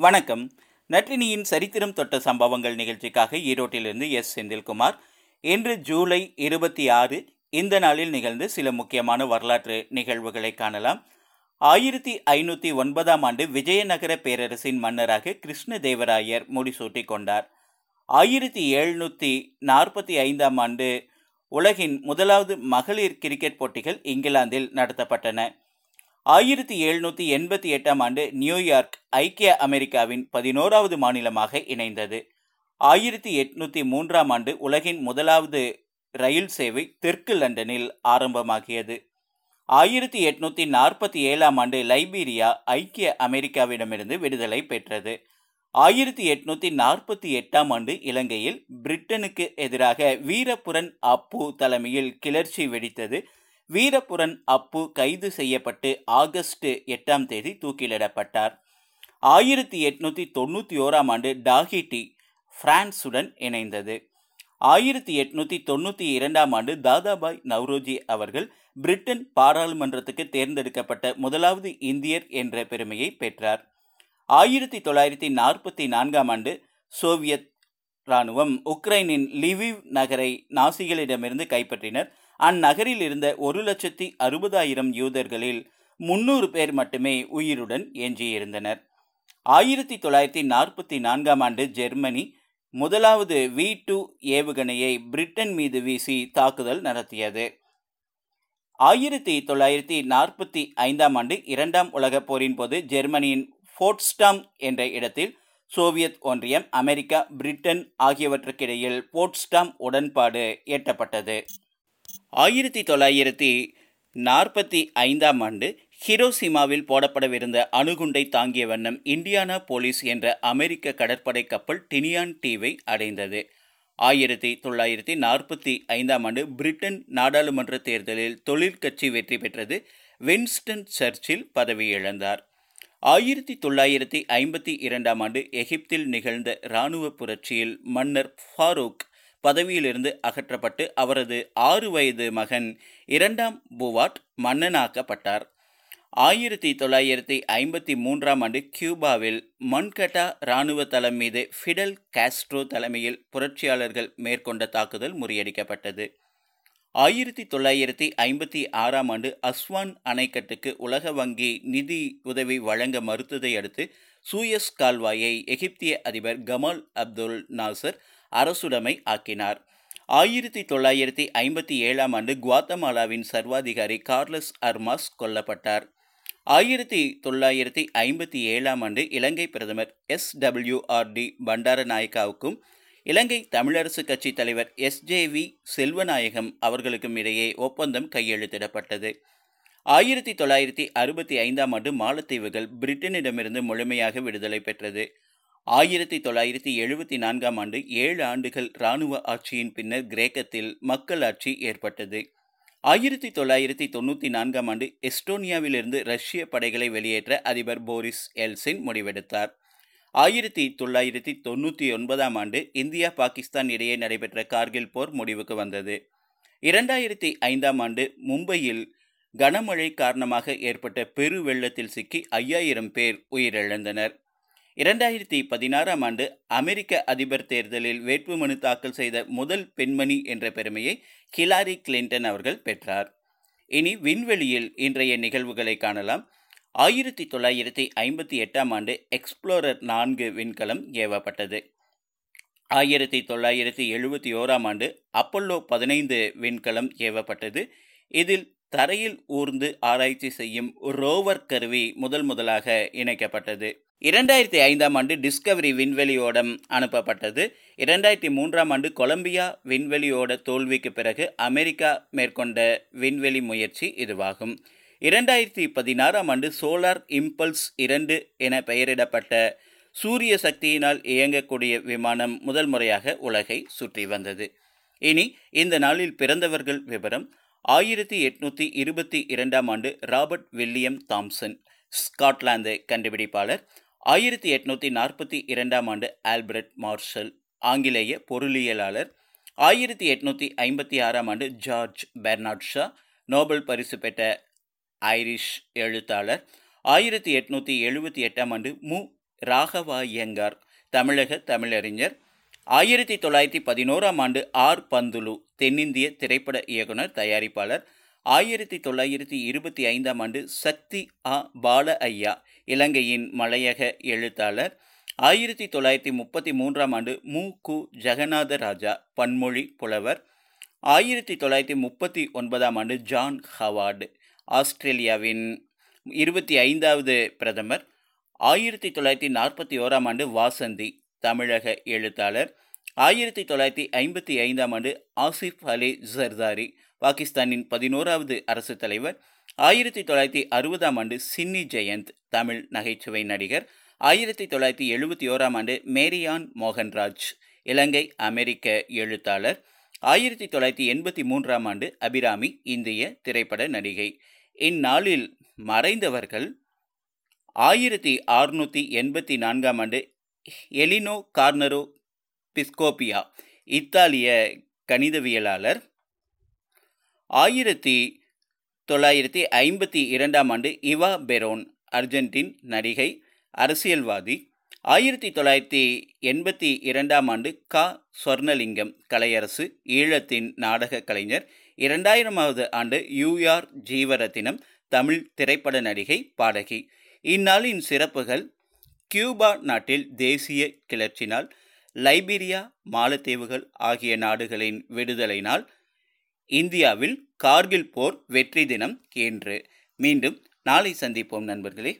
வணக்கம். நற்றினியின் சரித்திரம் தொட்ட சம்பவங்கள் நிகழ்ச்சிக்காக ஈரோட்டிலிருந்து எஸ். செந்தில்குமார். இன்று ஜூலை இருபத்தி ஆறு இந்த நாளில் நிகழ்ந்து சில முக்கியமான வரலாற்று நிகழ்வுகளை காணலாம். ஆயிரத்தி ஐநூற்றி ஒன்பதாம் ஆண்டு விஜயநகர பேரரசின் மன்னராக கிருஷ்ணதேவராயர் முடிசூட்டி கொண்டார். ஆயிரத்தி எழுநூற்றி நாற்பத்தி ஐந்தாம் ஆண்டு உலகின் முதலாவது மகளிர் கிரிக்கெட் போட்டிகள் இங்கிலாந்தில் நடத்தப்பட்டன. ஆயிரத்தி எழுநூற்றி எண்பத்தி எட்டாம் ஆண்டு நியூயார்க் ஐக்கிய அமெரிக்காவின் பதினோராவது மாநிலமாக இணைந்தது. ஆயிரத்தி எட்நூற்றி மூன்றாம் ஆண்டு உலகின் முதலாவது ரயில் சேவை தெற்கு லண்டனில் ஆரம்பமாகியது. ஆயிரத்தி எட்நூற்றி நாற்பத்தி ஏழாம் ஆண்டு லைபீரியா ஐக்கிய அமெரிக்காவிடமிருந்து விடுதலை பெற்றது. ஆயிரத்தி எட்நூற்றி நாற்பத்தி எட்டாம் ஆண்டு இலங்கையில் பிரிட்டனுக்கு எதிராக வீரபுரன் அப்பு தலைமையில் கிளர்ச்சி வெடித்தது. வீரபுரன் அப்பு கைது செய்யப்பட்டு ஆகஸ்ட் எட்டாம் தேதி தூக்கிலிடப்பட்டார். ஆயிரத்தி எட்நூற்றி தொண்ணூற்றி ஓராம் ஆண்டு டாகிட்டி பிரான்சுடன் இணைந்தது. ஆயிரத்தி எட்நூற்றி தொண்ணூற்றி இரண்டாம் ஆண்டு தாதாபாய் நவ்ரோஜி அவர்கள் பிரிட்டன் பாராளுமன்றத்துக்கு தேர்ந்தெடுக்கப்பட்ட முதலாவது இந்தியர் என்ற பெருமையை பெற்றார். ஆயிரத்தி தொள்ளாயிரத்தி நாற்பத்தி நான்காம் ஆண்டு சோவியத் இராணுவம் உக்ரைனின் லிவிவ் நகரை நாசிகளிடமிருந்து கைப்பற்றினர். அந்நகரில் இருந்த ஒரு லட்சத்தி அறுபதாயிரம் யூதர்களில் முன்னூறு பேர் மட்டுமே உயிருடன் எஞ்சியிருந்தனர் ஆயிரத்தி தொள்ளாயிரத்தி நாற்பத்தி நான்காம் ஆண்டு ஜெர்மனி முதலாவது வி டூ ஏவுகணையை பிரிட்டன் மீது வீசி தாக்குதல் நடத்தியது. ஆயிரத்தி தொள்ளாயிரத்தி நாற்பத்தி ஐந்தாம் ஆண்டு இரண்டாம் உலகப் போரின் போது ஜெர்மனியின் போர்ட்ஸ்டாம் என்ற இடத்தில் சோவியத் ஒன்றியம் அமெரிக்கா பிரிட்டன் ஆகியவற்றுக்கிடையில் போர்ட்ஸ்டாம் உடன்பாடு எட்டப்பட்டது. ஆயிரத்தி தொள்ளாயிரத்தி நாற்பத்தி ஐந்தாம் ஆண்டு ஹிரோசிமாவில் போடப்படவிருந்த அணுகுண்டை தாங்கிய வண்ணம் இந்தியானா போலீஸ் என்ற அமெரிக்க கடற்படை கப்பல் டினியான் தீவை அடைந்தது. ஆயிரத்தி தொள்ளாயிரத்தி நாற்பத்தி ஐந்தாம் ஆண்டு பிரிட்டன் நாடாளுமன்ற தேர்தலில் தொழிற்கட்சி வெற்றி பெற்றது. வின்ஸ்டன் சர்ச்சில் பதவியிழந்தார் ஆயிரத்தி தொள்ளாயிரத்தி ஐம்பத்தி இரண்டாம் ஆண்டு எகிப்தில் நிகழ்ந்த இராணுவ புரட்சியில் மன்னர் ஃபாரூக் பதவியிலிருந்து அகற்றப்பட்டு அவரது ஆறு வயது மகன் இரண்டாம் புவாட் மன்னனாக்கப்பட்டார். ஆயிரத்தி தொள்ளாயிரத்தி ஐம்பத்தி மூன்றாம் ஆண்டு கியூபாவில் மன்கட்டா இராணுவ தளம் மீது ஃபிடல் காஸ்ட்ரோ தலைமையில் புரட்சியாளர்கள் மேற்கொண்ட தாக்குதல் முறியடிக்கப்பட்டது. ஆயிரத்தி தொள்ளாயிரத்தி ஐம்பத்தி ஆறாம் ஆண்டு அஸ்வான் அணைக்கட்டுக்கு உலக வங்கி நிதி உதவி வழங்க மறுத்ததை அடுத்து சூயஸ் கால்வாயை எகிப்திய அதிபர் கமால் அப்துல் நாசர் அரசுடைமை ஆக்கினார். ஆயிரத்தி தொள்ளாயிரத்தி ஐம்பத்தி ஏழாம் ஆண்டு குவாத்தமாலாவின் சர்வாதிகாரி கார்லஸ் அர்மாஸ் கொல்லப்பட்டார். ஆயிரத்தி தொள்ளாயிரத்தி ஐம்பத்தி ஏழாம் ஆண்டு இலங்கை பிரதமர் எஸ். டபிள்யூஆர்டி பண்டாரநாயக்காவுக்கும் இலங்கை தமிழரசு கட்சி தலைவர் எஸ். ஜே. வி. செல்வநாயகம் அவர்களுக்கும் இடையே ஒப்பந்தம் கையெழுத்திடப்பட்டது. ஆயிரத்தி தொள்ளாயிரத்தி அறுபத்தி ஐந்தாம் ஆண்டு மாலத்தீவுகள் பிரிட்டனிடமிருந்து முழுமையாக விடுதலை பெற்றது. ஆயிரத்தி தொள்ளாயிரத்தி எழுபத்தி நான்காம் ஆண்டு ஏழு ஆண்டுகள் இராணுவ ஆட்சியின் பின்னர் கிரேக்கத்தில் மக்கள் ஆட்சி ஏற்பட்டது. ஆயிரத்தி தொள்ளாயிரத்தி தொண்ணூற்றி நான்காம் ஆண்டு எஸ்டோனியாவிலிருந்து ரஷ்ய படைகளை வெளியேற்ற அதிபர் போரிஸ் எல்சின் முடிவெடுத்தார். ஆயிரத்தி தொள்ளாயிரத்தி தொண்ணூற்றி ஒன்பதாம் ஆண்டு இந்தியா பாகிஸ்தான் இடையே நடைபெற்ற கார்கில் போர் முடிவுக்கு வந்தது. இரண்டாயிரத்தி ஐந்தாம் ஆண்டு மும்பையில் கனமழை காரணமாக ஏற்பட்ட பெரு வெள்ளத்தில் சிக்கி ஐயாயிரம் பேர் உயிரிழந்தனர். இரண்டாயிரத்தி பதினாறாம் ஆண்டு அமெரிக்க அதிபர் தேர்தலில் வேட்புமனு தாக்கல் செய்த முதல் பெண்மணி என்ற பெருமையை ஹிலாரி கிளின்டன் அவர்கள் பெற்றார். இனி விண்வெளியில் இன்றைய நிகழ்வுகளை காணலாம். ஆயிரத்தி தொள்ளாயிரத்தி ஐம்பத்தி எட்டாம் ஆண்டு எக்ஸ்ப்ளோரர் நான்கு விண்கலம் ஏவப்பட்டது. ஆயிரத்தி தொள்ளாயிரத்தி எழுபத்தி ஓராம் ஆண்டு அப்பல்லோ பதினைந்து விண்கலம் ஏவப்பட்டது. இதில் தரையில் ஊர்ந்து ஆராய்ச்சி செய்யும் ரோவர் கருவி முதல் முதலாக இணைக்கப்பட்டது. இரண்டாயிரத்தி ஐந்தாம் ஆண்டு டிஸ்கவரி விண்வெளியோடம் அனுப்பப்பட்டது. இரண்டாயிரத்தி மூன்றாம் ஆண்டு கொலம்பியா விண்வெளியோட தோல்விக்கு பிறகு அமெரிக்கா மேற்கொண்ட விண்வெளி முயற்சி இதுவாகும். இரண்டாயிரத்தி பதினாறாம் ஆண்டு சோலார் இம்பல்ஸ் இரண்டு என பெயரிடப்பட்ட சூரிய சக்தியினால் இயங்கக்கூடிய விமானம் முதல் முறையாக உலகை சுற்றி வந்தது. இனி இந்த நாளில் பிறந்தவர்கள் விவரம். ஆயிரத்தி எட்நூற்றி இருபத்தி இரண்டாம் ஆண்டு ராபர்ட் வில்லியம் தாம்சன் ஸ்காட்லாந்து கண்டுபிடிப்பாளர். ஆயிரத்தி எட்நூற்றி நாற்பத்தி இரண்டாம் ஆண்டு ஆல்பர்ட் மார்ஷல் ஆங்கிலேய பொருளியலாளர். ஆயிரத்தி எட்நூற்றி ஐம்பத்தி ஆறாம் ஆண்டு ஜார்ஜ் பெர்னாட் ஷா நோபல் பரிசு பெற்ற ஐரிஷ் எழுத்தாளர். ஆயிரத்தி எட்நூற்றி எழுபத்தி எட்டாம் ஆண்டு மு. ராகவாயங்கார் தமிழக தமிழறிஞர். ஆயிரத்தி தொள்ளாயிரத்தி பதினோராம் ஆண்டு ஆர். பந்துலு தென்னிந்திய திரைப்பட இயக்குனர் தயாரிப்பாளர். ஆயிரத்தி தொள்ளாயிரத்தி இருபத்தி ஐந்தாம் ஆண்டு சக்தி ஆ. பால ஐயா இலங்கையின் மலையக எழுத்தாளர். ஆயிரத்தி தொள்ளாயிரத்தி முப்பத்தி மூன்றாம் ஆண்டு மு. கு. ஜெகநாத ராஜா பன்மொழி புலவர். ஆயிரத்தி தொள்ளாயிரத்தி முப்பத்தி ஒன்பதாம் ஆண்டு ஜான் ஹவார்டு ஆஸ்திரேலியாவின் இருபத்தி ஐந்தாவது பிரதமர். ஆயிரத்தி தொள்ளாயிரத்தி நாற்பத்தி ஓராம் ஆண்டு வாசந்தி தமிழக எழுத்தாளர். ஆயிரத்தி தொள்ளாயிரத்தி ஐம்பத்தி ஐந்தாம் ஆண்டு ஆசிஃப் அலி ஜர்தாரி பாகிஸ்தானின் பதினோராவது அரசு தலைவர். ஆயிரத்தி தொள்ளாயிரத்தி அறுபதாம் ஆண்டு சின்னி ஜெயந்த் தமிழ் நகைச்சுவை நடிகர் ஆயிரத்தி தொள்ளாயிரத்தி எழுபத்தி ஓராம் ஆண்டு மேரியான் மோகன்ராஜ் இலங்கை அமெரிக்க எழுத்தாளர் ஆயிரத்தி தொள்ளாயிரத்தி எண்பத்தி மூன்றாம் ஆண்டு அபிராமி இந்திய திரைப்பட நடிகை. இந்நாளில் மறைந்தவர்கள் ஆயிரத்தி அறுநூற்றி எண்பத்தி நான்காம் ஆண்டு எலினோ கார்னரோ பிஸ்கோபியா இத்தாலிய கணிதவியலாளர். ஆயிரத்தி தொள்ளாயிரத்தி ஐம்பத்தி இரண்டாம் ஆண்டு இவா பெரோன் அர்ஜென்டின் நடிகை அரசியல்வாதி. ஆயிரத்தி தொள்ளாயிரத்தி எண்பத்தி இரண்டாம் ஆண்டு கா. சொர்ணலிங்கம் கலையரசு ஈழத்தின் நாடக கலைஞர். இரண்டாயிரமாவது ஆண்டு யூஆர் ஜீவரத்தினம் தமிழ் திரைப்பட நடிகை பாடகி. இந்நாளின் சிறப்புகள் கியூபா நாட்டில் தேசிய கிளர்ச்சினால் லைபீரியா மாலத்தீவுகள் ஆகிய நாடுகளின் விடுதலை நாள் இந்தியாவில் கார்கில் போர் வெற்றி தினம் என்று மீண்டும் நாளை சந்திப்போம் நண்பர்களே.